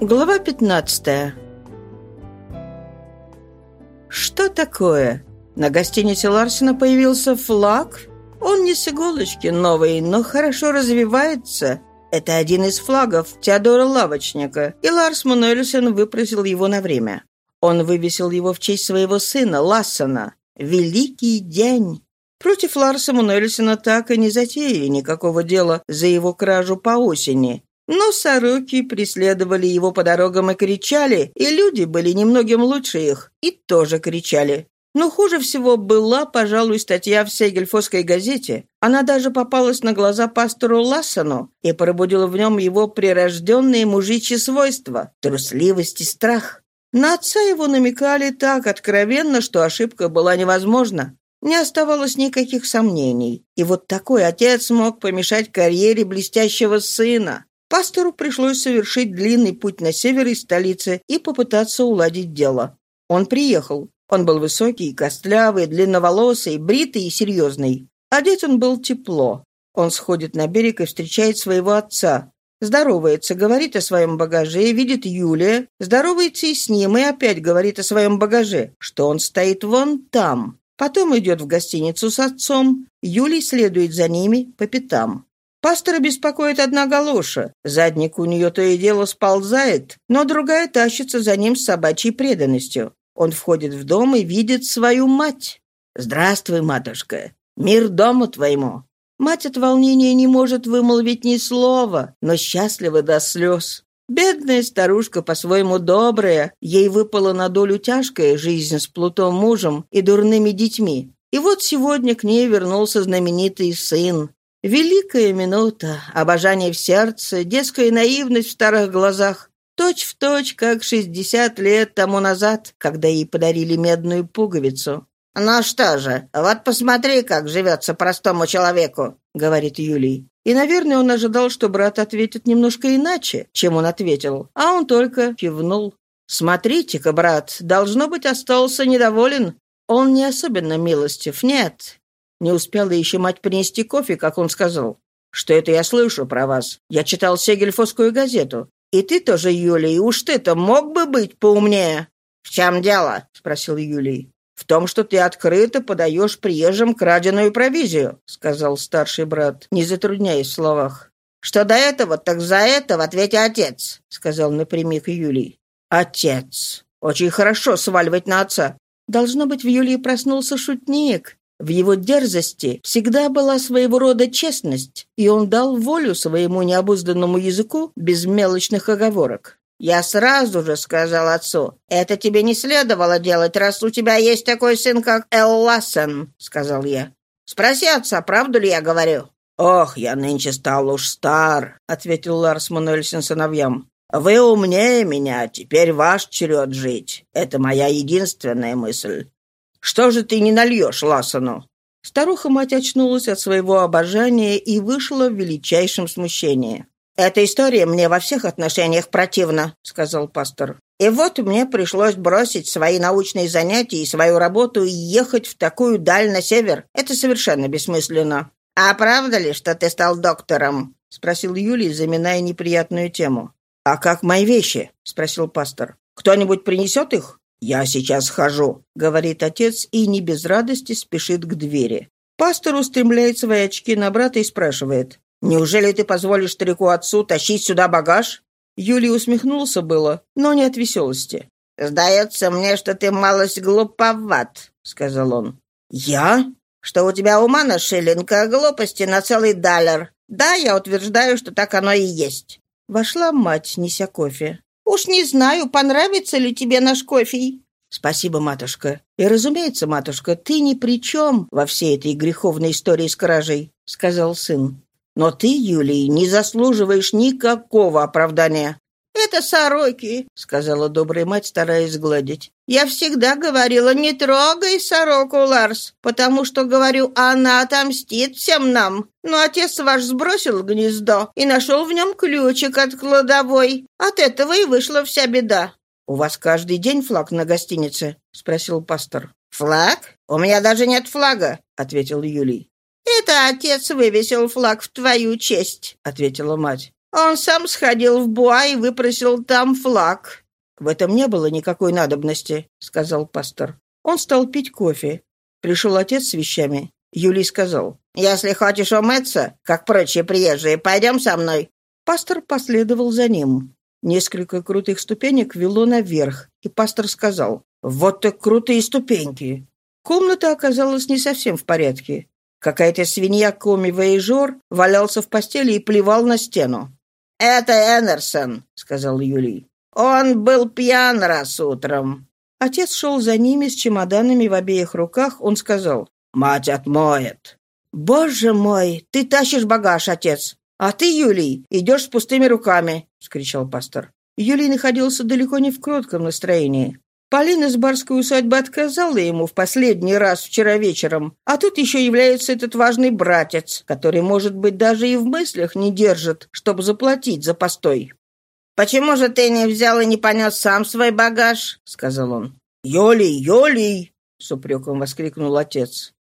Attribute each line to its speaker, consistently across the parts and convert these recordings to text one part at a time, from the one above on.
Speaker 1: Глава 15 Что такое? На гостинице Ларсена появился флаг. Он не с иголочки новый, но хорошо развивается. Это один из флагов Теодора Лавочника, и Ларс Мануэльсен выпросил его на время. Он вывесил его в честь своего сына, Лассена. «Великий день!» Против Ларса Мануэльсена так и не затеяли никакого дела за его кражу по осени. Но сороки преследовали его по дорогам и кричали, и люди были немногим лучше их, и тоже кричали. Но хуже всего была, пожалуй, статья в Сегельфосской газете. Она даже попалась на глаза пастору Лассону и пробудила в нем его прирожденные мужичьи свойства – трусливость и страх. На отца его намекали так откровенно, что ошибка была невозможна. Не оставалось никаких сомнений. И вот такой отец мог помешать карьере блестящего сына. Пастору пришлось совершить длинный путь на север из столицы и попытаться уладить дело. Он приехал. Он был высокий, костлявый, длинноволосый, бритый и серьезный. Одет он был тепло. Он сходит на берег и встречает своего отца. Здоровается, говорит о своем багаже, видит Юлия, здоровается и с ним, и опять говорит о своем багаже, что он стоит вон там. Потом идет в гостиницу с отцом, Юлий следует за ними по пятам. Пастора беспокоит одна галоша. Задник у нее то и дело сползает, но другая тащится за ним с собачьей преданностью. Он входит в дом и видит свою мать. «Здравствуй, матушка! Мир дому твоему!» Мать от волнения не может вымолвить ни слова, но счастлива до слез. Бедная старушка по-своему добрая, ей выпала на долю тяжкая жизнь с плутом мужем и дурными детьми. И вот сегодня к ней вернулся знаменитый сын. Великая минута, обожание в сердце, детская наивность в старых глазах. Точь в точь, как шестьдесят лет тому назад, когда ей подарили медную пуговицу.
Speaker 2: «Ну что же, вот посмотри, как живется простому человеку», — говорит Юлий.
Speaker 1: И, наверное, он ожидал, что брат ответит немножко иначе, чем он ответил, а он только кивнул. «Смотрите-ка, брат, должно быть, остался недоволен. Он не особенно милостив, нет». Не успела еще мать принести кофе, как он сказал. «Что это я слышу про вас? Я читал Сегельфосскую газету. И ты тоже, Юлий, уж ты-то мог бы быть поумнее».
Speaker 2: «В чем дело?» — спросил Юлий.
Speaker 1: «В том, что ты открыто подаешь приезжим краденую провизию», — сказал старший брат, не затрудняясь в словах.
Speaker 2: «Что до этого, так за это в ответе отец», — сказал напрямик Юлий.
Speaker 1: «Отец. Очень хорошо сваливать на отца. Должно быть, в Юлии проснулся шутник. В его дерзости всегда была своего рода честность, и он дал волю своему необузданному языку без мелочных оговорок.
Speaker 2: «Я сразу же сказал отцу, это тебе не следовало делать, раз у тебя есть такой сын, как Эл Лассен», — сказал я. «Спроси отца, правду ли я говорю?»
Speaker 1: «Ох, я нынче стал уж стар», — ответил Ларс Мануэльсен сыновьям. «Вы умнее меня, теперь ваш черед жить. Это моя единственная мысль. Что же ты не нальешь Лассену?» Старуха-мать очнулась от своего обожания и вышла в величайшем смущении.
Speaker 2: «Эта история мне во всех отношениях противна», — сказал пастор. «И вот мне пришлось бросить свои научные занятия и свою работу и ехать в такую даль на север. Это совершенно бессмысленно». «А правда ли, что ты стал доктором?» — спросил Юлий, заминая неприятную тему.
Speaker 1: «А как мои вещи?» — спросил пастор. «Кто-нибудь принесет их?» «Я сейчас хожу», — говорит отец и не без радости спешит к двери. Пастор устремляет свои очки на брата и спрашивает. Неужели ты позволишь старику-отцу тащить сюда багаж?» Юлий усмехнулся было, но не от веселости.
Speaker 2: «Сдается мне, что ты малость глуповат», — сказал он.
Speaker 1: «Я?»
Speaker 2: «Что у тебя ума на шиллинг, а глупости на целый даллар. Да, я утверждаю, что так оно и есть».
Speaker 1: Вошла мать, неся кофе.
Speaker 3: «Уж не знаю, понравится ли тебе наш кофе».
Speaker 1: «Спасибо, матушка. И, разумеется, матушка, ты ни при чем во всей этой греховной истории с кражей», — сказал сын. Но ты, Юлий, не заслуживаешь никакого оправдания».
Speaker 3: «Это сороки», —
Speaker 1: сказала добрая мать, стараясь гладить.
Speaker 3: «Я всегда говорила, не трогай сороку, Ларс, потому что, говорю, она отомстит всем нам. Но отец ваш сбросил гнездо и нашел в нем ключик от кладовой. От этого и вышла вся беда».
Speaker 1: «У вас каждый день флаг на гостинице?» — спросил пастор.
Speaker 2: «Флаг? У меня даже нет флага», — ответил Юлий.
Speaker 3: «Это отец вывесил флаг в твою честь», — ответила мать. Он сам сходил в Буа и выпросил там флаг».
Speaker 1: «В этом не было никакой надобности», — сказал пастор. Он стал пить кофе. Пришел отец с вещами. Юлий сказал,
Speaker 2: «Если хочешь умыться, как прочие приезжие, пойдем со мной».
Speaker 1: Пастор последовал за ним. Несколько крутых ступенек вело наверх, и пастор сказал, «Вот так крутые ступеньки!» Комната оказалась не совсем в порядке. Какая-то свинья Коми Вейжор валялся в постели и плевал на стену.
Speaker 2: «Это Энерсон», — сказал Юлий. «Он был пьян раз утром».
Speaker 1: Отец шел за ними с чемоданами в обеих руках. Он сказал, «Мать отмоет». «Боже мой, ты тащишь багаж, отец. А ты, Юлий, идешь с пустыми руками», — вскричал пастор. Юлий находился далеко не в кротком настроении. Полина из барской усадьбы отказала ему в последний раз вчера вечером, а тут еще является этот важный братец, который, может быть, даже и в мыслях не держит, чтобы заплатить за постой.
Speaker 2: «Почему же ты не взял и не понес сам свой багаж?» — сказал он.
Speaker 1: «Йолий, Йолий!» — с упреком воскликнул отец.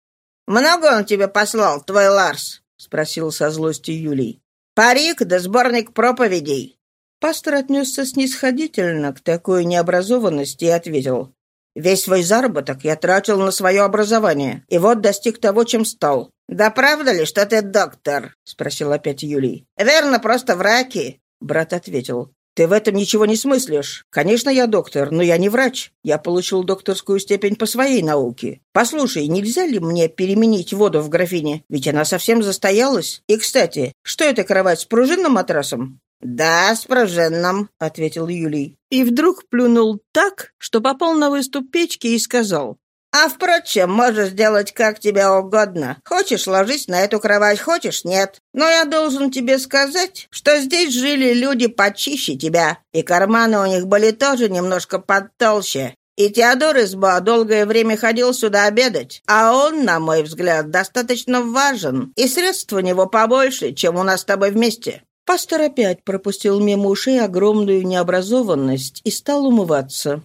Speaker 2: «Много он тебе послал, твой Ларс?» — спросил со злостью Юлий. «Парик да сборник проповедей».
Speaker 1: Пастор отнесся снисходительно к такой необразованности и ответил. «Весь свой заработок я тратил на свое образование, и вот достиг того, чем стал».
Speaker 2: «Да правда ли, что ты доктор?» — спросил опять Юлий. «Верно, просто враки».
Speaker 1: Брат ответил. «Ты в этом ничего не смыслишь. Конечно, я доктор, но я не врач. Я получил докторскую степень по своей науке. Послушай, нельзя ли мне переменить воду в графине? Ведь она совсем застоялась. И, кстати, что это кровать с пружинным матрасом?»
Speaker 2: «Да, с пружинным», — ответил Юлий.
Speaker 1: И вдруг плюнул так, что попал на выступ печки и сказал.
Speaker 2: «А, впрочем, можешь сделать как тебе угодно. Хочешь, ложись на эту кровать, хочешь, нет. Но я должен тебе сказать, что здесь жили люди почище тебя, и карманы у них были тоже немножко подтолще. И Теодор Изба долгое время ходил сюда обедать, а он, на мой взгляд, достаточно важен, и средств у него побольше, чем у нас с тобой вместе.
Speaker 1: Пастор опять пропустил мимо ушей огромную необразованность и стал умываться.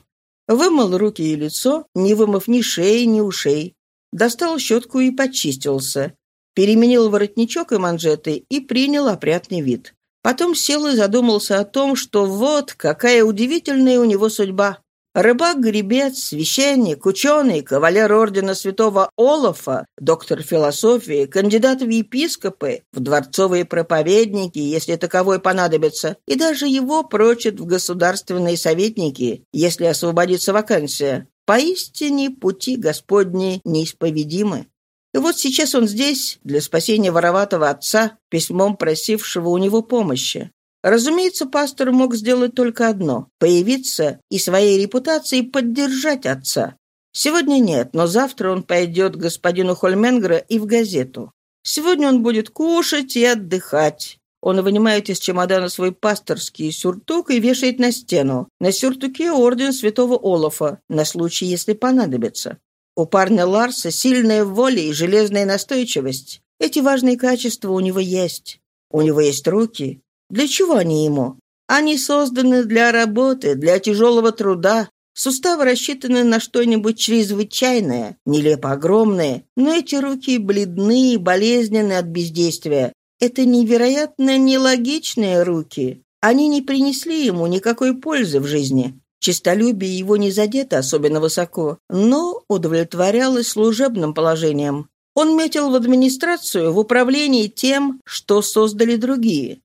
Speaker 1: Вымыл руки и лицо, не вымыв ни шеи, ни ушей. Достал щетку и почистился. Переменил воротничок и манжеты и принял опрятный вид. Потом сел и задумался о том, что вот какая удивительная у него судьба. Рыбак-гребец, священник, ученый, кавалер ордена святого Олафа, доктор философии, кандидат в епископы, в дворцовые проповедники, если таковой понадобится, и даже его прочат в государственные советники, если освободится вакансия. Поистине пути Господни неисповедимы. И вот сейчас он здесь для спасения вороватого отца, письмом просившего у него помощи. Разумеется, пастор мог сделать только одно – появиться и своей репутацией поддержать отца. Сегодня нет, но завтра он пойдет к господину Хольменгра и в газету. Сегодня он будет кушать и отдыхать. Он вынимает из чемодана свой пасторский сюртук и вешает на стену. На сюртуке орден святого Олафа, на случай, если понадобится. У парня Ларса сильная воля и железная настойчивость. Эти важные качества у него есть. У него есть руки, для чего они ему? Они созданы для работы, для тяжелого труда. Суставы рассчитаны на что-нибудь чрезвычайное, нелепо огромное, но эти руки бледны и болезненны от бездействия. Это невероятно нелогичные руки. Они не принесли ему никакой пользы в жизни. Чистолюбие его не задето особенно высоко, но удовлетворялось служебным положением. Он метил в администрацию, в управлении тем, что создали другие.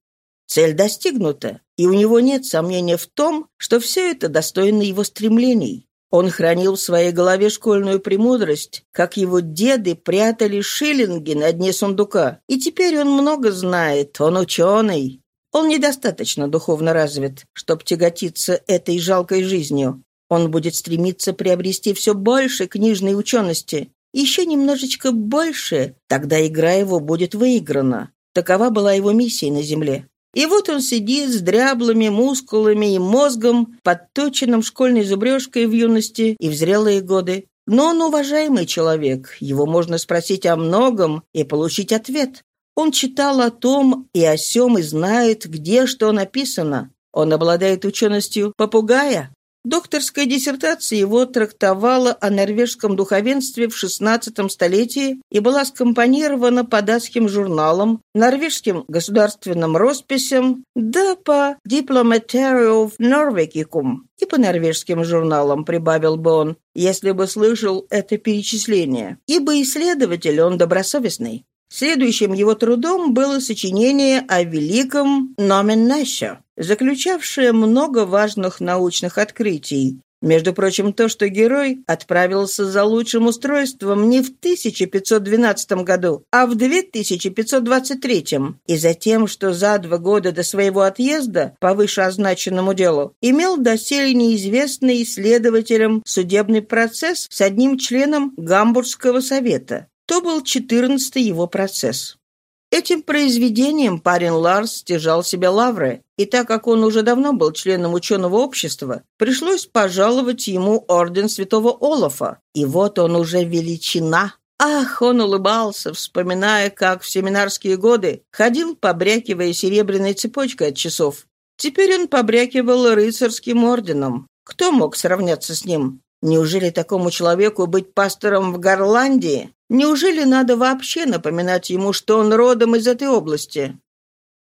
Speaker 1: Цель достигнута, и у него нет сомнения в том, что все это достойно его стремлений. Он хранил в своей голове школьную премудрость, как его деды прятали шиллинги на дне сундука. И теперь он много знает, он ученый. Он недостаточно духовно развит, чтобы тяготиться этой жалкой жизнью. Он будет стремиться приобрести все больше книжной учености. Еще немножечко больше, тогда игра его будет выиграна. Такова была его миссия на Земле. И вот он сидит с дряблыми мускулами и мозгом, подточенным школьной зубрежкой в юности и в зрелые годы. Но он уважаемый человек, его можно спросить о многом и получить ответ. Он читал о том и о сем и знает, где что написано. Он обладает ученостью попугая. Докторская диссертация его трактовала о норвежском духовенстве в XVI столетии и была скомпонирована по датским журналам, норвежским государственным росписям, да по Diplomaterial Norvegicum и по норвежским журналам, прибавил бы он, если бы слышал это перечисление, ибо исследователь он добросовестный. Следующим его трудом было сочинение о великом Номен Нэша, заключавшее много важных научных открытий. Между прочим, то, что герой отправился за лучшим устройством не в 1512 году, а в 2523, и за тем, что за два года до своего отъезда по вышеозначенному делу имел доселе неизвестный исследователям судебный процесс с одним членом Гамбургского совета. То был четырнадцатый его процесс. Этим произведением парень Ларс стяжал себе лавры, и так как он уже давно был членом ученого общества, пришлось пожаловать ему орден святого Олафа, и вот он уже величина. Ах, он улыбался, вспоминая, как в семинарские годы ходил, побрякивая серебряной цепочкой от часов. Теперь он побрякивал рыцарским орденом. Кто мог сравняться с ним? Неужели такому человеку быть пастором в Горландии? Неужели надо вообще напоминать ему, что он родом из этой области?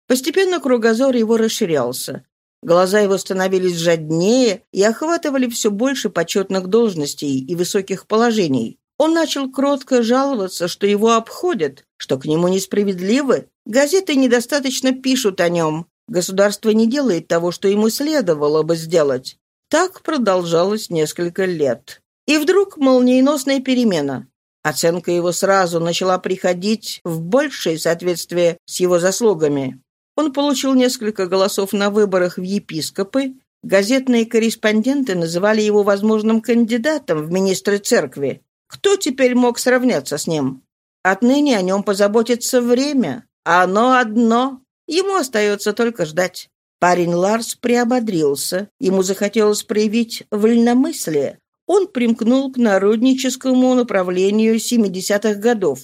Speaker 1: Постепенно кругозор его расширялся. Глаза его становились жаднее и охватывали все больше почетных должностей и высоких положений. Он начал кротко жаловаться, что его обходят, что к нему несправедливы. Газеты недостаточно пишут о нем. Государство не делает того, что ему следовало бы сделать. Так продолжалось несколько лет. И вдруг молниеносная перемена. Оценка его сразу начала приходить в большее соответствие с его заслугами. Он получил несколько голосов на выборах в епископы, газетные корреспонденты называли его возможным кандидатом в министры церкви. Кто теперь мог сравняться с ним? Отныне о нем позаботится время, а оно одно. Ему остается только ждать. Парень Ларс приободрился. Ему захотелось проявить вольномыслие, он примкнул к народническому направлению 70-х годов,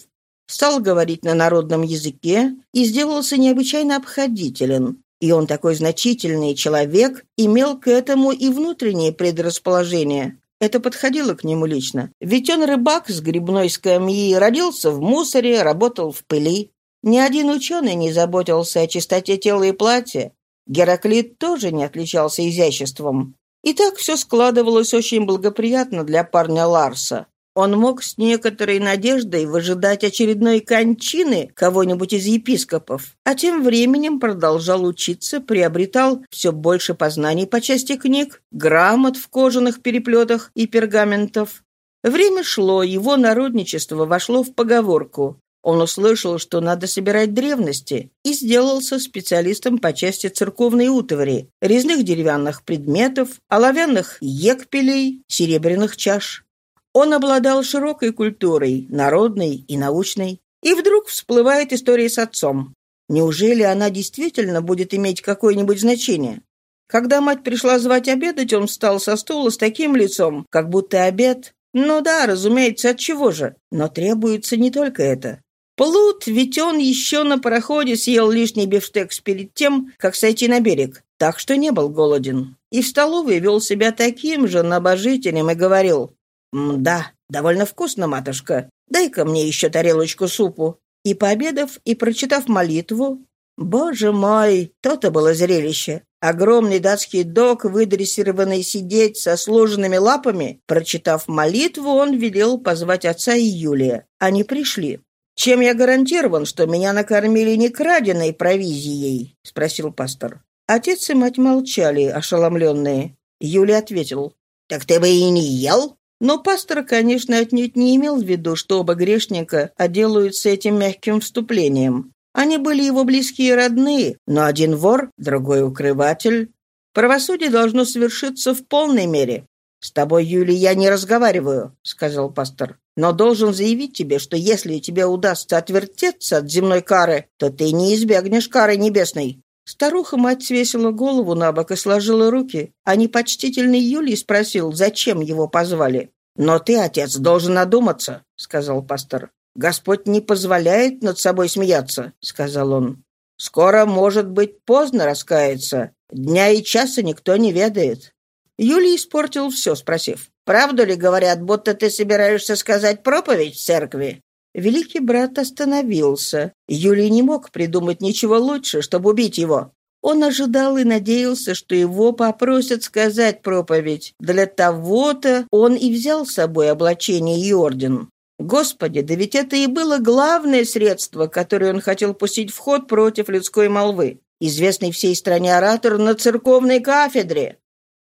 Speaker 1: стал говорить на народном языке и сделался необычайно обходителен. И он такой значительный человек, имел к этому и внутреннее предрасположение. Это подходило к нему лично. Ведь он рыбак с грибной скамьи, родился в мусоре, работал в пыли. Ни один ученый не заботился о чистоте тела и платья. Гераклит тоже не отличался изяществом. И так все складывалось очень благоприятно для парня Ларса. Он мог с некоторой надеждой выжидать очередной кончины кого-нибудь из епископов, а тем временем продолжал учиться, приобретал все больше познаний по части книг, грамот в кожаных переплетах и пергаментов. Время шло, его народничество вошло в поговорку он услышал, что надо собирать древности, и сделался специалистом по части церковной утвари, резных деревянных предметов, оловянных екпелей, серебряных чаш. Он обладал широкой культурой, народной и научной. И вдруг всплывает история с отцом. Неужели она действительно будет иметь какое-нибудь значение? Когда мать пришла звать обедать, он встал со стула с таким лицом, как будто обед. Ну да, разумеется, от чего же? Но требуется не только это. Плут, ведь он еще на пароходе съел лишний бифштекс перед тем, как сойти на берег, так что не был голоден. И в столовой вел себя таким же набожителем и говорил, «Да, довольно вкусно, матушка, дай-ка мне еще тарелочку супу». И пообедав, и прочитав молитву, Боже мой, то-то было зрелище. Огромный датский дог, выдрессированный сидеть со сложенными лапами, прочитав молитву, он велел позвать отца и Юлия. Они пришли. «Чем я гарантирован, что меня накормили не краденой провизией?» — спросил пастор. Отец и мать молчали, ошеломленные. Юля ответил. «Так ты бы и не ел?» Но пастор, конечно, отнюдь не имел в виду, что оба грешника отделаются этим мягким вступлением. Они были его близкие и родные, но один вор, другой укрыватель. Правосудие должно совершиться в полной мере. «С тобой, Юлия, я не разговариваю», — сказал пастор. «Но должен заявить тебе, что если тебе удастся отвертеться от земной кары, то ты не избегнешь кары небесной». Старуха-мать свесила голову на бок и сложила руки, а непочтительный Юлий спросил, зачем его позвали. «Но ты, отец, должен одуматься», — сказал пастор. «Господь не позволяет над собой смеяться», — сказал он. «Скоро, может быть, поздно раскаяться. Дня и часа никто не ведает. Юлий испортил все, спросив. «Правду ли говорят, будто ты собираешься сказать проповедь в церкви?» Великий брат остановился. Юлий не мог придумать ничего лучше, чтобы убить его. Он ожидал и надеялся, что его попросят сказать проповедь. Для того-то он и взял с собой облачение и орден. Господи, да ведь это и было главное средство, которое он хотел пустить в ход против людской молвы. Известный всей стране оратор на церковной кафедре.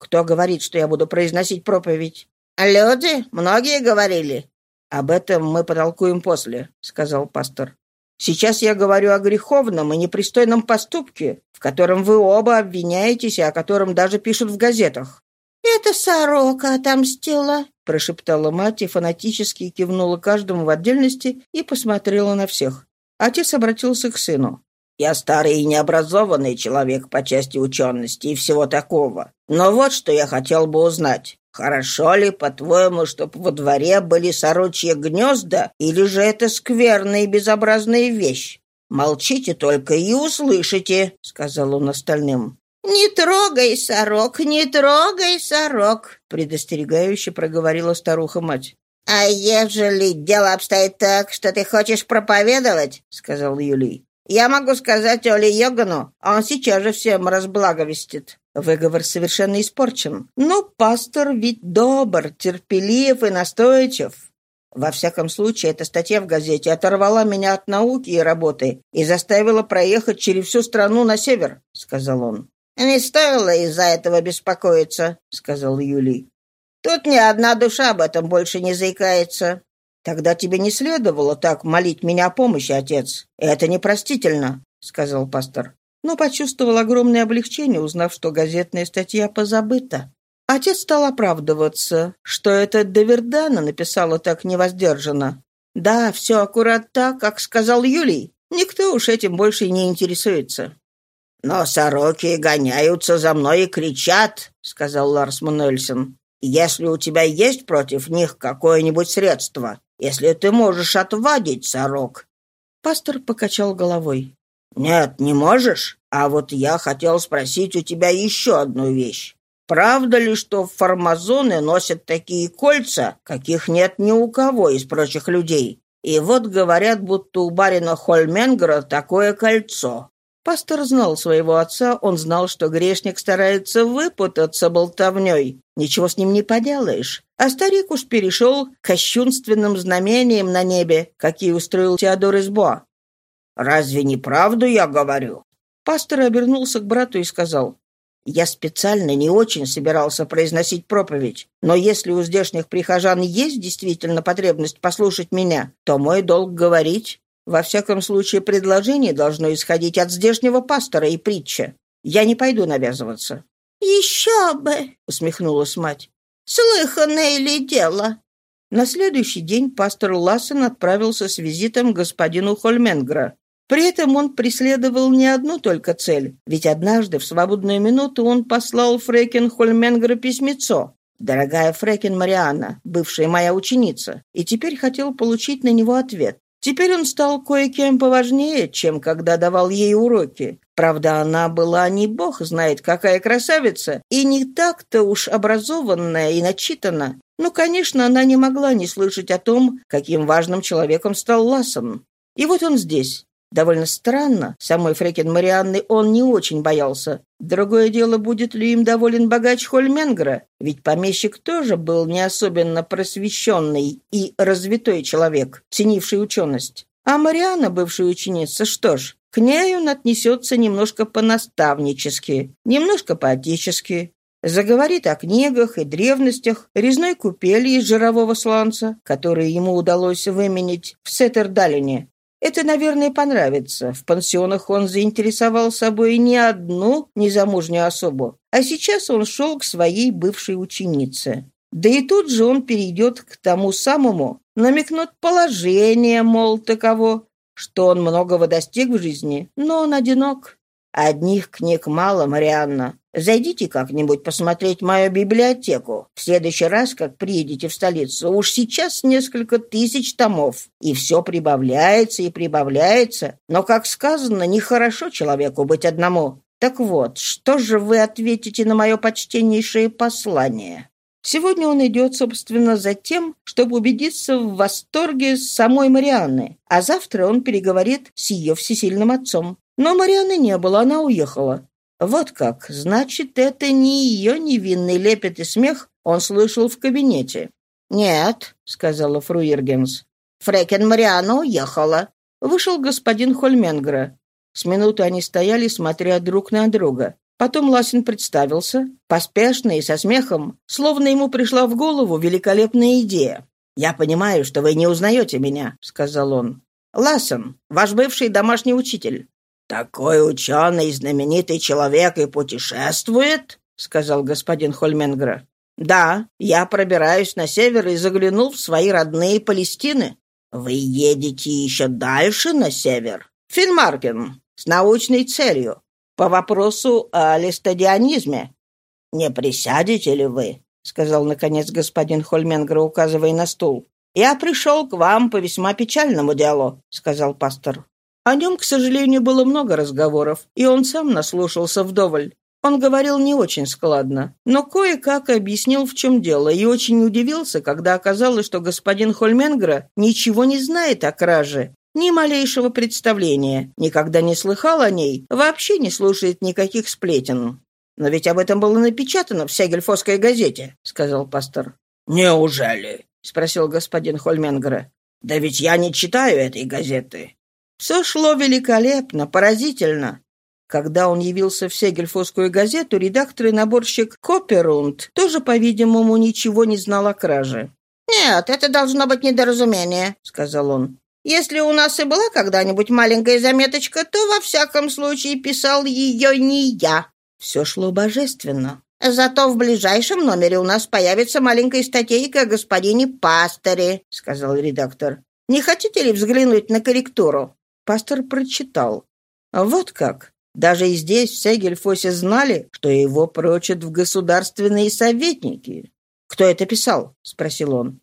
Speaker 1: Кто говорит, что я буду произносить проповедь? Люди, многие говорили. Об этом мы потолкуем после, сказал пастор. Сейчас я говорю о греховном и непристойном поступке, в котором вы оба обвиняетесь и о котором даже пишут в газетах».
Speaker 3: «Это сорока отомстила», —
Speaker 1: прошептала мать и фанатически кивнула каждому в отдельности и посмотрела на всех. Отец обратился к сыну. «Я старый и необразованный человек по части учености и всего такого. Но вот что я хотел бы узнать. Хорошо ли, по-твоему, чтоб во дворе были сорочьи гнезда, или же это скверная и безобразная вещь? Молчите только и услышите, — сказал он остальным.
Speaker 3: «Не трогай, сорок, не трогай, сорок», — предостерегающе проговорила старуха-мать. «А ежели дело обстоит так, что ты хочешь проповедовать», — сказал Юлий, «я могу сказать Оле Йогану, а он сейчас же всем разблаговестит».
Speaker 1: Выговор совершенно испорчен. Но пастор ведь добр, терпелив и настойчив. Во всяком случае, эта статья в газете оторвала меня от науки и работы и заставила проехать через всю страну на север, — сказал он.
Speaker 3: «Не стоило из-за этого беспокоиться», — сказал Юлий. «Тут ни одна душа об этом больше не заикается».
Speaker 1: «Тогда тебе не следовало так молить меня о помощи, отец. Это непростительно», — сказал пастор но почувствовал огромное облегчение, узнав, что газетная статья позабыта. Отец стал оправдываться, что это Довердана написала так невоздержанно. Да, все аккурат так, как сказал Юлий. Никто уж этим больше не интересуется.
Speaker 2: «Но сороки гоняются за мной и кричат», — сказал Ларс Мануэльсон. «Если у тебя есть против них какое-нибудь средство, если ты можешь отвадить сорок».
Speaker 1: Пастор покачал головой.
Speaker 2: «Нет, не можешь? А вот я хотел спросить у тебя еще одну вещь. Правда ли, что формазоны носят такие кольца, каких нет ни у кого из прочих людей? И вот говорят, будто у барина Хольменгера такое кольцо».
Speaker 1: Пастор знал своего отца, он знал, что грешник старается выпутаться болтовней. Ничего с ним не поделаешь. А старик уж перешел к кощунственным знамениям на небе, какие устроил Теодор Избо.
Speaker 2: Разве не правду я говорю?»
Speaker 1: Пастор обернулся к брату и сказал, «Я специально не очень собирался произносить проповедь, но если у здешних прихожан есть действительно потребность послушать меня, то мой долг говорить. Во всяком случае, предложение должно исходить от здешнего пастора и притча. Я не пойду навязываться».
Speaker 3: «Еще бы!» — усмехнулась мать. «Слыханное ли дело?»
Speaker 1: На следующий день пастор Лассен отправился с визитом к господину Хольменгра. При этом он преследовал не одну только цель, ведь однажды в свободную минуту он послал Фрекен Хольменгеру письмецо. «Дорогая Фрекен Марианна, бывшая моя ученица», и теперь хотел получить на него ответ. Теперь он стал кое-кем поважнее, чем когда давал ей уроки. Правда, она была не бог знает какая красавица, и не так-то уж образованная и начитана. Но, конечно, она не могла не слышать о том, каким важным человеком стал Лассен. И вот он здесь, Довольно странно, самой Фрекен Марианны он не очень боялся. Другое дело, будет ли им доволен богач Хольменгра, ведь помещик тоже был не особенно просвещенный и развитой человек, ценивший ученость. А Марианна, бывшая ученица, что ж, к ней он отнесется немножко по-наставнически, немножко по-отечески. Заговорит о книгах и древностях, резной купели из жирового сланца, которые ему удалось выменить в Сеттердалине, это, наверное, понравится. В пансионах он заинтересовал собой не одну незамужнюю особу, а сейчас он шел к своей бывшей ученице. Да и тут же он перейдет к тому самому, намекнут положение, мол, таково, что он многого достиг в жизни, но он одинок. Одних книг мало, Марианна. Зайдите как-нибудь посмотреть мою библиотеку. В следующий раз, как приедете в столицу, уж сейчас несколько тысяч томов. И все прибавляется и прибавляется. Но, как сказано, нехорошо человеку быть одному.
Speaker 2: Так вот, что же вы ответите на мое почтеннейшее послание? Сегодня он идет, собственно, за тем, чтобы убедиться в восторге самой Марианны, а завтра он переговорит с ее всесильным отцом. Но Марианны не было, она уехала. Вот как, значит, это не ее невинный лепет и смех он слышал в кабинете. «Нет», — сказала фру Ергенс, — «Фрекен Марианна уехала». Вышел господин Хольменгра. С минуты они стояли, смотря друг на друга. Потом Ласин представился, поспешно и со смехом, словно ему пришла в голову великолепная идея. «Я понимаю, что вы не узнаете меня», — сказал он. «Лассен, ваш бывший домашний учитель». «Такой ученый, знаменитый человек и путешествует?» — сказал господин Хольменгра. «Да, я пробираюсь на север и заглянул в свои родные Палестины». «Вы едете еще дальше на север?» «Финмаркен, с научной целью, по вопросу о листодионизме». «Не присядете ли вы?» — сказал, наконец, господин Хольменгер, указывая на стул. «Я пришел к вам по весьма печальному делу», — сказал пастор. О нем, к сожалению, было много разговоров, и он сам наслушался вдоволь. Он говорил не очень складно, но кое-как объяснил, в чем дело, и очень удивился, когда оказалось, что господин Хольменгра ничего не знает о краже, ни малейшего представления, никогда не слыхал о ней, вообще не слушает никаких сплетен. «Но ведь об этом было напечатано в Сегельфосской газете», — сказал пастор. «Неужели?» — спросил господин Хольменгра. «Да ведь я не читаю этой газеты». Все шло великолепно, поразительно. Когда он явился в Сегельфосскую газету, редактор и наборщик Копперунд тоже, по-видимому, ничего не знал о краже.
Speaker 3: «Нет, это должно быть недоразумение», — сказал он. «Если у нас и была когда-нибудь маленькая заметочка, то во всяком случае писал ее не я».
Speaker 2: Все шло божественно.
Speaker 3: «Зато в ближайшем номере у нас появится маленькая статейка о господине Пасторе», — сказал редактор. «Не хотите ли взглянуть на корректуру?»
Speaker 2: Пастор прочитал. «Вот как. Даже и здесь, в Сегельфосе, знали, что его прочат в государственные советники. «Кто это писал?» — спросил он.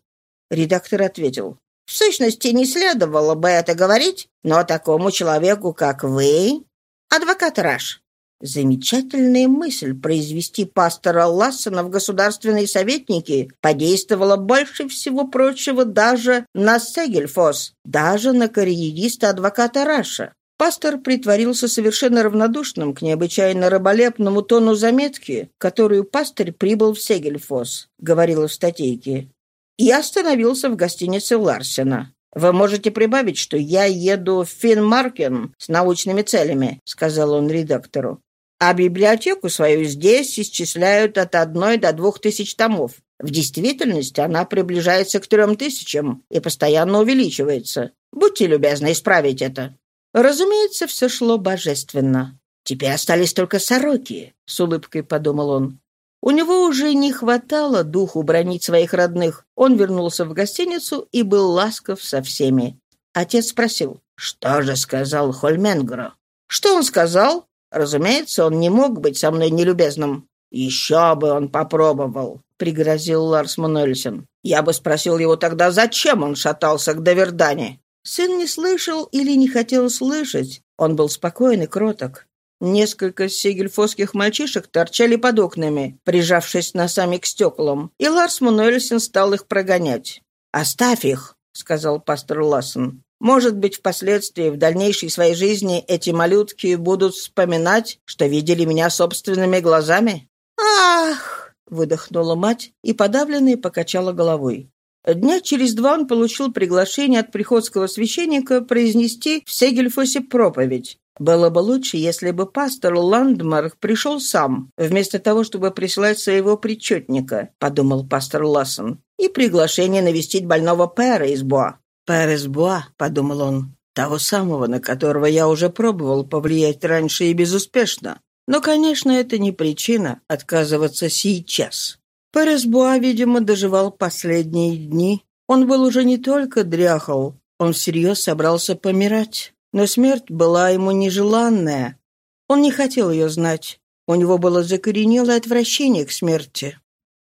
Speaker 2: Редактор ответил.
Speaker 3: «В сущности, не следовало бы это говорить, но такому человеку, как вы...» «Адвокат Раш».
Speaker 2: Замечательная мысль произвести пастора Лассена в государственные советники подействовала больше всего прочего даже на Сегельфос, даже на карьериста адвоката Раша. Пастор притворился совершенно равнодушным к необычайно раболепному тону заметки, которую пастырь прибыл в Сегельфос, говорила в статейке, и остановился в гостинице Ларсена. «Вы можете прибавить, что я еду в Финмаркен с научными целями», — сказал он редактору. «А библиотеку свою здесь исчисляют от одной до двух тысяч томов. В действительности она приближается к трем тысячам и постоянно увеличивается. Будьте любезны исправить это». Разумеется, все шло божественно. «Теперь остались только сороки», — с улыбкой подумал он. У него уже не хватало духу бронить своих родных. Он вернулся в гостиницу и был ласков со всеми. Отец спросил, «Что же сказал Хольменгро?» «Что он сказал?» «Разумеется, он не мог быть со мной нелюбезным». «Еще бы он попробовал», — пригрозил Ларс Мануэльсен. «Я бы спросил его тогда, зачем он шатался к Довердане?» Сын не слышал или не хотел слышать. Он был спокоен и кроток. Несколько сигельфосских мальчишек торчали под окнами, прижавшись носами к стеклам, и Ларс Мануэльсен стал их прогонять. «Оставь их», — сказал пастор Лассен. «Может быть, впоследствии, в дальнейшей своей жизни, эти малютки будут вспоминать, что видели меня собственными глазами?»
Speaker 3: «Ах!»
Speaker 2: — выдохнула мать и подавленная покачала головой. Дня через два он получил приглашение от приходского священника произнести в Сегельфосе проповедь. Было бы лучше, если бы пастор Ландмарк пришел сам, вместо того, чтобы присылать своего причетника, подумал пастор Лассен, и приглашение навестить больного Пэра из Буа. «Пэр из Буа», — подумал он, — «того самого, на которого я уже пробовал повлиять раньше и безуспешно. Но, конечно, это не причина отказываться сейчас». Перес-Буа, видимо, доживал последние дни. Он был уже не только дряхал, он всерьез собрался помирать. Но смерть была ему нежеланная. Он не хотел ее знать. У него было закоренелое отвращение к смерти.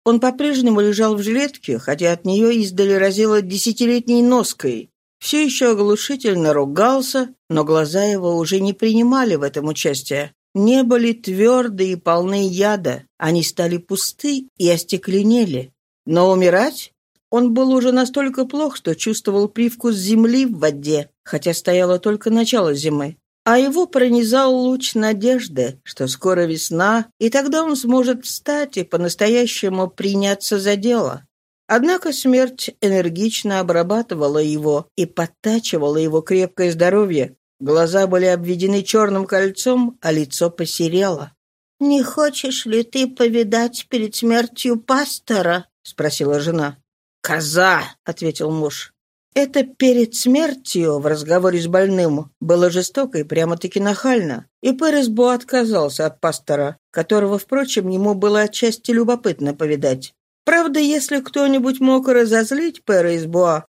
Speaker 2: Он по-прежнему лежал в жилетке, хотя от нее издали разило десятилетней ноской. Все еще оглушительно ругался, но глаза его уже не принимали в этом участие.
Speaker 1: не были тверды и полны яда. Они стали пусты и остекленели. Но умирать? Он был уже настолько плох, что чувствовал привкус земли в воде, хотя стояло только начало зимы. А его пронизал луч надежды, что скоро весна, и тогда он сможет встать и по-настоящему приняться за дело. Однако смерть энергично обрабатывала его и подтачивала его крепкое здоровье. Глаза были обведены черным кольцом, а лицо посерело.
Speaker 3: «Не хочешь ли ты повидать перед смертью пастора?» — спросила жена.
Speaker 1: «Коза!» — ответил муж. Это перед смертью в разговоре с больным было жестоко и прямо-таки нахально, и Пересбо отказался от пастора, которого, впрочем, ему было отчасти любопытно повидать. Правда, если кто-нибудь мог разозлить Пера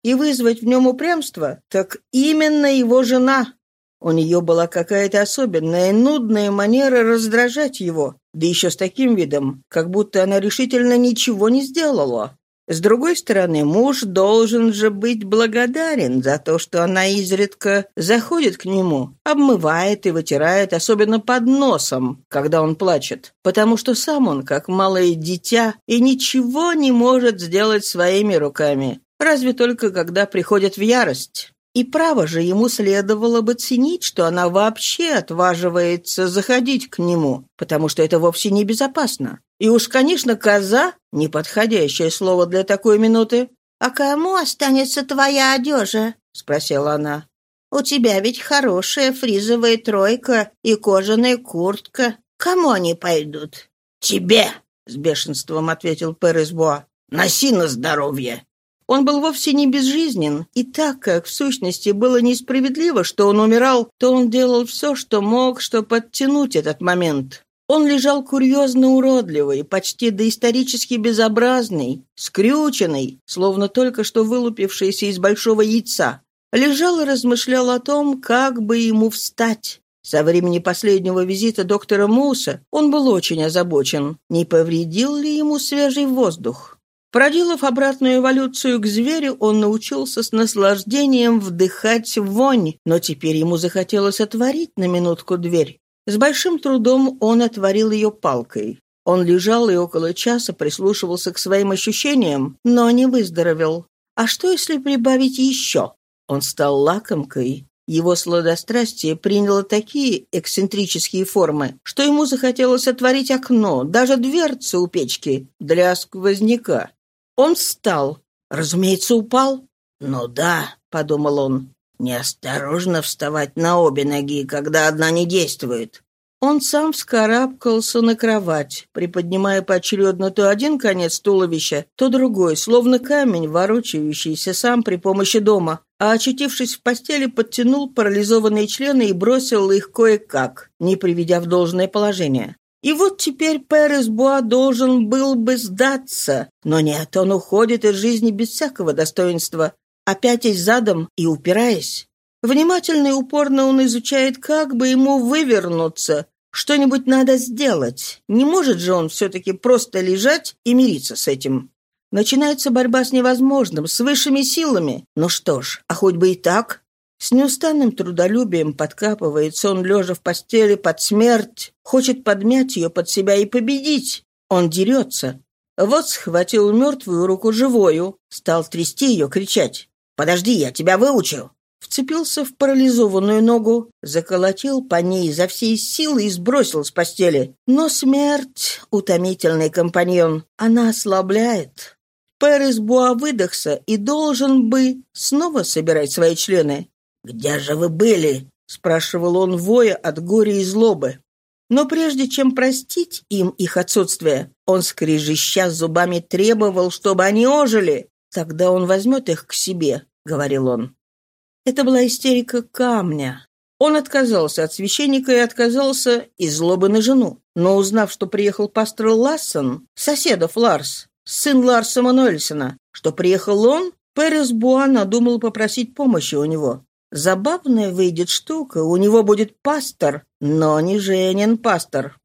Speaker 1: и вызвать в нем упрямство, так именно его жена. У нее была какая-то особенная, нудная манера раздражать его, да еще с таким видом, как будто она решительно ничего не сделала. С другой стороны, муж должен же быть благодарен за то, что она изредка заходит к нему, обмывает и вытирает, особенно под носом, когда он плачет, потому что сам он, как малое дитя, и ничего не может сделать своими руками, разве только когда приходит в ярость. И право же ему следовало бы ценить, что она вообще отваживается заходить к нему, потому что это вовсе не безопасно. И уж, конечно, коза — неподходящее слово для такой минуты.
Speaker 3: «А кому останется твоя одежа?» — спросила она. «У тебя ведь хорошая фризовая тройка и кожаная куртка. Кому они пойдут?»
Speaker 1: «Тебе!» — с бешенством ответил Пересбуа. «Носи на здоровье!» Он был вовсе не безжизнен, и так как в сущности было несправедливо, что он умирал, то он делал все, что мог, чтобы подтянуть этот момент. Он лежал курьезно уродливый, почти доисторически безобразный, скрюченный, словно только что вылупившийся из большого яйца. Лежал и размышлял о том, как бы ему встать. Со времени последнего визита доктора Муса он был очень озабочен, не повредил ли ему свежий воздух. Проделав обратную эволюцию к зверю, он научился с наслаждением вдыхать вонь, но теперь ему захотелось отворить на минутку дверь. С большим трудом он отворил ее палкой. Он лежал и около часа прислушивался к своим ощущениям, но не выздоровел. А что, если прибавить еще? Он стал лакомкой. Его сладострастие приняло такие эксцентрические формы, что ему захотелось отворить окно, даже дверцу у печки для сквозняка. Он встал. Разумеется, упал. «Ну да», — подумал он, — «неосторожно вставать на обе ноги, когда одна не действует». Он сам вскарабкался на кровать, приподнимая поочередно то один конец туловища, то другой, словно камень, ворочающийся сам при помощи дома, а, очутившись в постели, подтянул парализованные члены и бросил их кое-как, не приведя в должное положение. И вот теперь Перес Буа должен был бы сдаться. Но нет, он уходит из жизни без всякого достоинства, опять задом и упираясь. Внимательно и упорно он изучает, как бы ему вывернуться. Что-нибудь надо сделать. Не может же он все-таки просто лежать и мириться с этим. Начинается борьба с невозможным, с высшими силами. Ну что ж, а хоть бы и так. С неустанным трудолюбием подкапывается он, лежа в постели, под смерть, хочет подмять ее под себя и победить. Он дерется. Вот схватил мертвую руку живою, стал трясти ее, кричать. «Подожди, я тебя выучу!» Вцепился в парализованную ногу, заколотил по ней изо всей силы и сбросил с постели. Но смерть — утомительный компаньон. Она ослабляет. Перес Буа выдохся и должен бы снова собирать свои члены. «Где же вы были?» — спрашивал он, воя от горя и злобы. Но прежде чем простить им их отсутствие, он, скрежеща зубами, требовал, чтобы они ожили. «Тогда он возьмет их к себе», — говорил он. Это была истерика камня. Он отказался от священника и отказался из злобы на жену. Но узнав, что приехал пастор Лассон, соседов Ларс, сын Ларса Мануэльсона, что приехал он, Перес Буа надумал попросить помощи у него. Забавная выйдет штука, у него будет пастор, но не Женин пастор.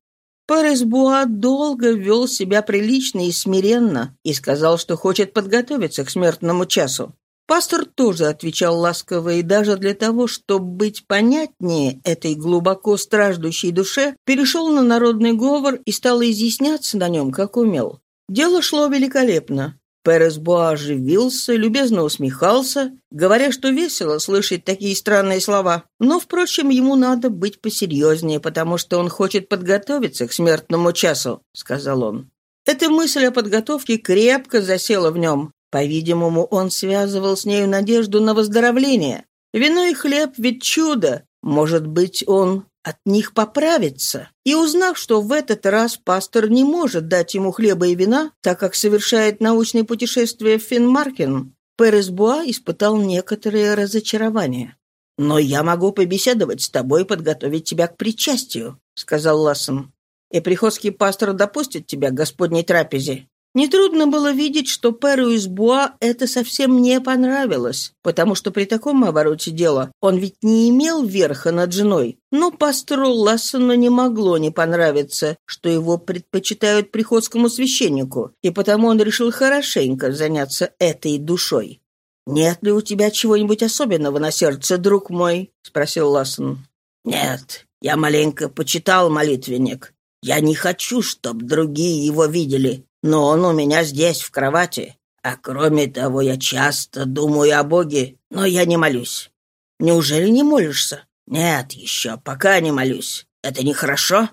Speaker 1: Парис Буа долго вел себя прилично и смиренно и сказал, что хочет подготовиться к смертному часу. Пастор тоже отвечал ласково, и даже для того, чтобы быть понятнее этой глубоко страждущей душе, перешел на народный говор и стал изъясняться на нем, как умел. Дело шло великолепно. Перес Буа оживился, любезно усмехался, говоря, что весело слышать такие странные слова. Но, впрочем, ему надо быть посерьезнее, потому что он хочет подготовиться к смертному часу, — сказал он. Эта мысль о подготовке крепко засела в нем. По-видимому, он связывал с нею надежду на выздоровление. Вино и хлеб ведь чудо. Может быть, он от них поправится. И узнав, что в этот раз пастор не может дать ему хлеба и вина, так как совершает научные путешествия в Финмаркен, Перес Буа испытал некоторое разочарование. «Но я могу побеседовать с тобой и подготовить тебя к причастию», — сказал Лассен. «И приходский пастор допустит тебя к Господней трапезе. Нетрудно было видеть, что Перу из Буа это совсем не понравилось, потому что при таком обороте дела он ведь не имел верха над женой. Но пастору Лассону не могло не понравиться, что его предпочитают приходскому священнику, и потому он решил хорошенько заняться этой душой. «Нет ли у тебя чего-нибудь особенного на сердце, друг мой?» — спросил Лассон. «Нет, я маленько почитал молитвенник. Я не хочу, чтобы другие его видели, но он у меня здесь, в кровати. А кроме того, я часто думаю о Боге, но я не молюсь. Неужели не молишься? Нет, еще пока не молюсь. Это нехорошо?»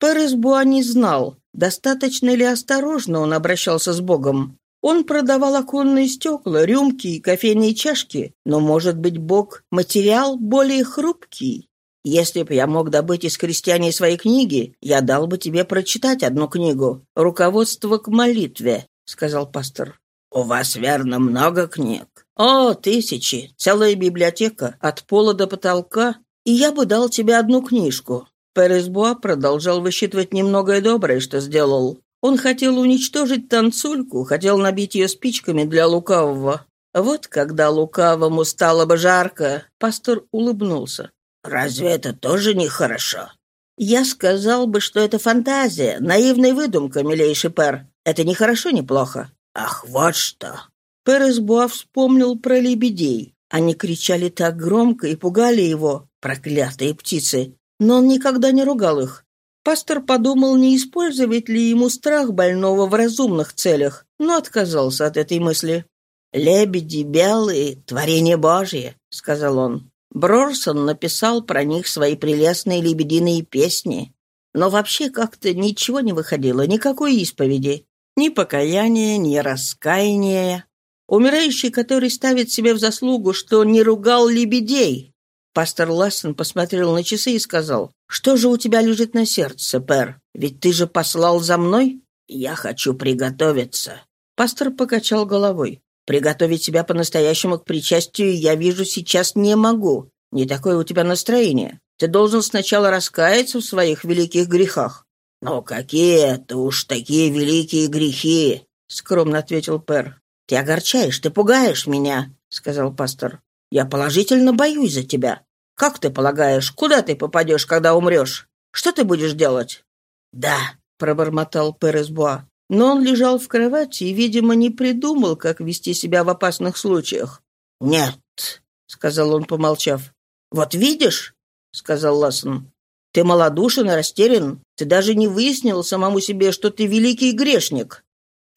Speaker 1: Перес Буа не знал, достаточно ли осторожно он обращался с Богом. Он продавал оконные стекла, рюмки и кофейные чашки, но, может быть, Бог — материал более хрупкий. Если бы я мог добыть из крестьяне свои книги, я дал бы тебе прочитать одну книгу «Руководство к молитве», — сказал пастор. «У вас, верно, много книг?» «О, тысячи! Целая библиотека, от пола до потолка. И я бы дал тебе одну книжку». Пересбуа продолжал высчитывать немногое доброе, что сделал. Он хотел уничтожить танцульку, хотел набить ее спичками для лукавого. Вот когда лукавому стало бы жарко, пастор улыбнулся. Разве это тоже нехорошо? Я сказал бы, что это фантазия, наивная выдумка, милейший пэр. Это не хорошо, не плохо. Ах, вот что. Пэр из Буа вспомнил про лебедей. Они кричали так громко и пугали его, проклятые птицы. Но он никогда не ругал их. Пастор подумал, не использовать ли ему страх больного в разумных целях, но отказался от этой мысли. «Лебеди белые — творение Божье», — сказал он. Брорсон написал про них свои прелестные лебединые песни. Но вообще как-то ничего не выходило, никакой исповеди. Ни покаяния, ни раскаяния. Умирающий, который ставит себе в заслугу, что не ругал лебедей. Пастор Лассен посмотрел на часы и сказал, «Что же у тебя лежит на сердце, Пэр? Ведь ты же послал за мной? Я хочу приготовиться». Пастор покачал головой. Приготовить себя по-настоящему к причастию я вижу сейчас не могу. Не такое у тебя настроение. Ты должен сначала раскаяться в своих великих грехах». «Ну, какие это уж такие великие грехи?» — скромно ответил Пер. «Ты огорчаешь, ты пугаешь меня», — сказал пастор. «Я положительно боюсь за тебя. Как ты полагаешь, куда ты попадешь, когда умрешь? Что ты будешь делать?» «Да», — пробормотал Пер из Буа. Но он лежал в кровати и, видимо, не придумал, как вести себя в опасных случаях. «Нет», — сказал он, помолчав. «Вот видишь», — сказал Лассен, — «ты малодушен и растерян. Ты даже не выяснил самому себе, что ты великий грешник».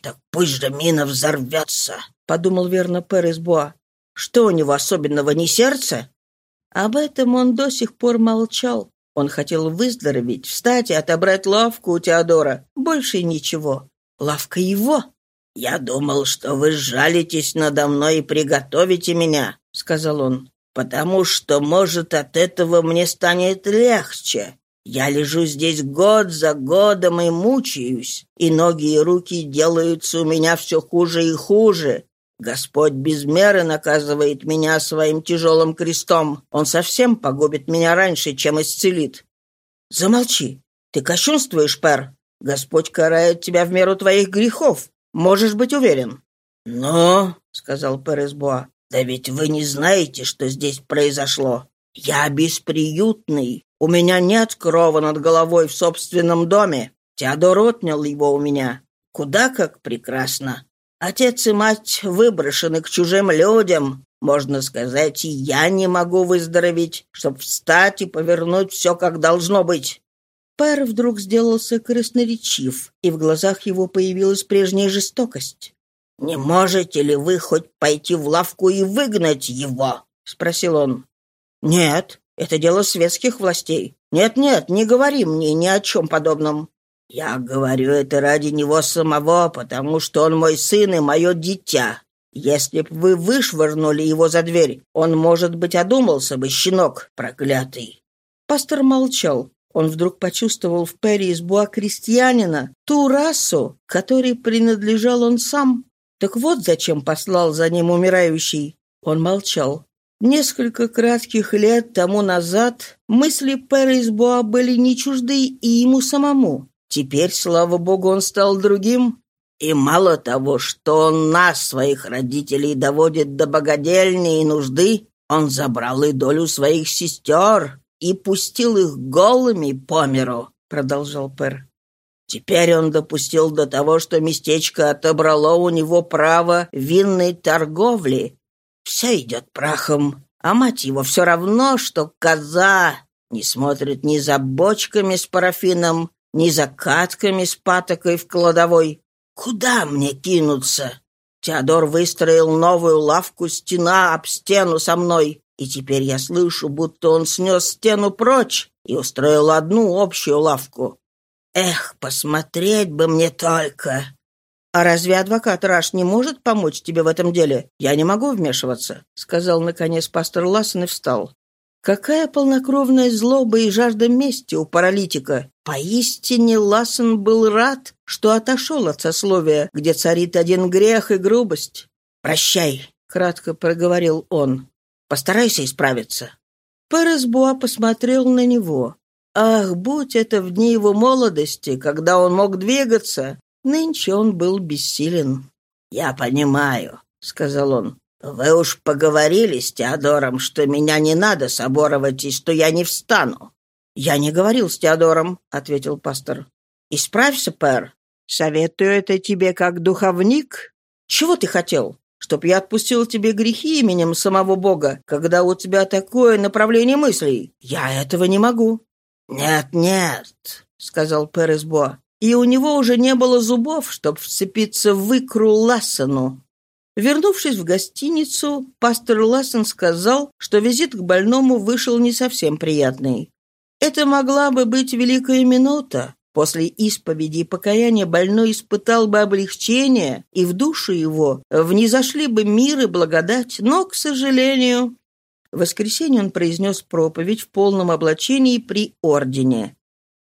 Speaker 1: «Так пусть же мина взорвется», — подумал верно Перес Буа. «Что у него особенного, не сердце?» Об этом он до сих пор молчал. Он хотел выздороветь, встать и отобрать лавку у Теодора. Больше ничего. Лавка его. «Я думал, что вы жалитесь надо мной и приготовите меня», — сказал он, «потому что, может, от этого мне станет легче. Я лежу здесь год за годом и мучаюсь, и ноги и руки делаются у меня все хуже и хуже. Господь без меры наказывает меня своим тяжелым крестом. Он совсем погубит меня раньше, чем исцелит». «Замолчи. Ты кощунствуешь, Пер. Господь карает тебя в меру твоих грехов. Можешь быть уверен». «Но», — сказал Пересбуа, — «да ведь вы не знаете, что здесь произошло. Я бесприютный. У меня нет крова над головой в собственном доме. Теодор отнял его у меня. Куда как прекрасно.
Speaker 2: Отец и мать выброшены к чужим людям. Можно сказать, и я не могу выздороветь, чтобы встать и повернуть все, как должно быть».
Speaker 1: Пэр вдруг сделался красноречив, и в глазах его появилась прежняя жестокость.
Speaker 2: «Не можете ли вы хоть пойти в лавку и выгнать его?» — спросил он.
Speaker 1: «Нет, это дело светских властей. Нет-нет, не говори мне ни о чем подобном».
Speaker 2: «Я говорю это ради него самого, потому что он мой сын и мое дитя. Если б вы вышвырнули его за дверь, он, может быть, одумался бы, щенок проклятый».
Speaker 1: Пастор молчал. Он вдруг почувствовал в Перри из Буа крестьянина ту расу, которой принадлежал он сам. Так вот зачем послал за ним умирающий. Он молчал. Несколько кратких лет тому назад мысли Перри из Буа были не чужды и ему самому. Теперь, слава богу, он стал другим.
Speaker 2: И мало того, что он нас, своих родителей, доводит до богадельни и нужды, он забрал и долю своих сестер и пустил их голыми по миру, — продолжал Пер. Теперь он допустил до того, что местечко отобрало у него право винной торговли. Все идет прахом, а мать его все равно, что коза, не смотрит ни за бочками с парафином, ни за катками с патокой в кладовой. Куда мне кинуться? Теодор выстроил новую лавку стена об стену со мной, и теперь я слышу, будто он снес стену прочь и устроил одну общую лавку. Эх, посмотреть бы мне только.
Speaker 1: «А разве адвокат Раш не может помочь тебе в этом деле? Я не могу вмешиваться», — сказал, наконец, пастор Лассен и встал. Какая полнокровная злоба и жажда мести у паралитика! Поистине Лассен был рад, что отошел от сословия, где царит один грех и грубость.
Speaker 2: «Прощай», —
Speaker 1: кратко проговорил он.
Speaker 2: «Постарайся исправиться».
Speaker 1: Перес Буа посмотрел на него. Ах, будь это в дни его молодости, когда он мог двигаться, нынче он был бессилен.
Speaker 2: «Я понимаю», — сказал он. «Вы уж поговорили с Теодором, что меня не надо соборовать и что я не встану».
Speaker 1: «Я не говорил с Теодором», — ответил пастор. «Исправься, Пэр. Советую это тебе как духовник. Чего ты хотел? Чтоб я отпустил тебе грехи именем самого Бога, когда у тебя такое направление мыслей? Я этого не могу».
Speaker 2: «Нет, нет», — сказал Пэр из Бо.
Speaker 1: И у него уже не было зубов, чтоб вцепиться в икру Лассену. Вернувшись в гостиницу, пастор Лассен сказал, что визит к больному вышел не совсем приятный. Это могла бы быть великая минута. После исповеди и покаяния больной испытал бы облегчение, и в душу его внизошли бы мир и благодать, но, к сожалению... В воскресенье он произнес проповедь в полном облачении при ордене.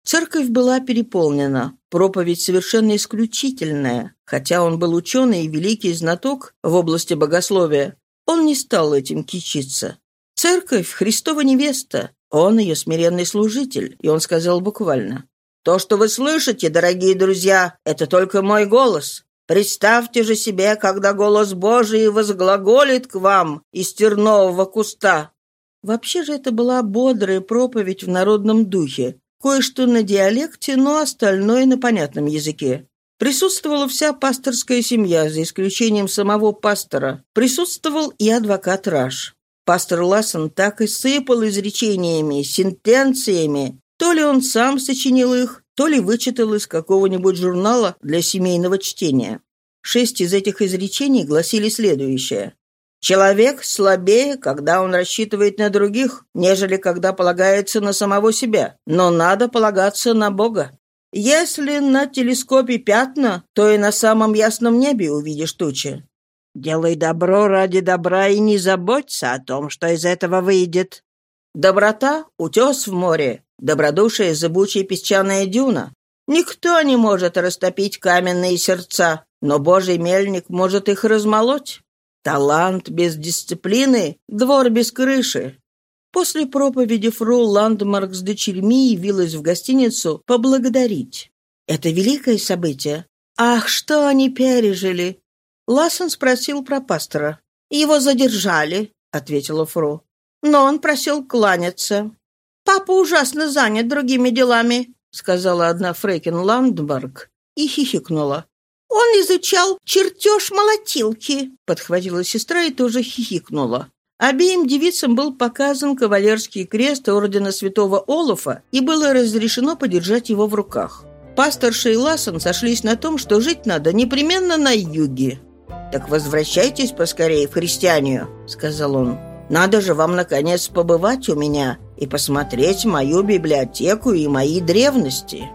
Speaker 1: Церковь была переполнена, проповедь совершенно исключительная. Хотя он был ученый и великий знаток в области богословия, он не стал этим кичиться. Церковь — Христова невеста, он ее смиренный служитель, и он сказал буквально, «То, что вы слышите, дорогие друзья, это только мой голос. Представьте же себе, когда голос Божий возглаголит к вам из тернового куста». Вообще же это была бодрая проповедь в народном духе, кое-что на диалекте, но остальное на понятном языке. Присутствовала вся пасторская семья, за исключением самого пастора. Присутствовал и адвокат Раш. Пастор Лассен так и сыпал изречениями, сентенциями. То ли он сам сочинил их, то ли вычитал из какого-нибудь журнала для семейного чтения. Шесть из этих изречений гласили следующее. Человек слабее, когда он рассчитывает на других, нежели когда полагается на самого себя, но надо полагаться на Бога. Если на телескопе пятна, то и на самом ясном небе увидишь тучи. Делай добро ради добра и не заботься о том, что из этого выйдет. Доброта — утес в море, добродушие — зыбучая песчаная дюна. Никто не может растопить каменные сердца, но Божий мельник может их размолоть. Талант без дисциплины — двор без крыши. После проповеди фру Ландмарк с дочерьми явилась в гостиницу поблагодарить. Это великое событие. Ах, что они пережили! Лассен спросил про пастора. «Его задержали», — ответила фру. «Но он просил кланяться». «Папа ужасно занят другими делами», — сказала одна Фрейкин Ландмарк и хихикнула.
Speaker 3: Он изучал чертеж молотилки», — подхватила сестра и тоже хихикнула.
Speaker 1: Обеим девицам был показан кавалерский крест ордена святого Олафа, и было разрешено подержать его в руках. Пасторша и Лассен сошлись на том, что жить надо непременно на юге. «Так возвращайтесь поскорее в христианию», — сказал он. «Надо же вам, наконец, побывать у меня и посмотреть мою библиотеку и мои древности».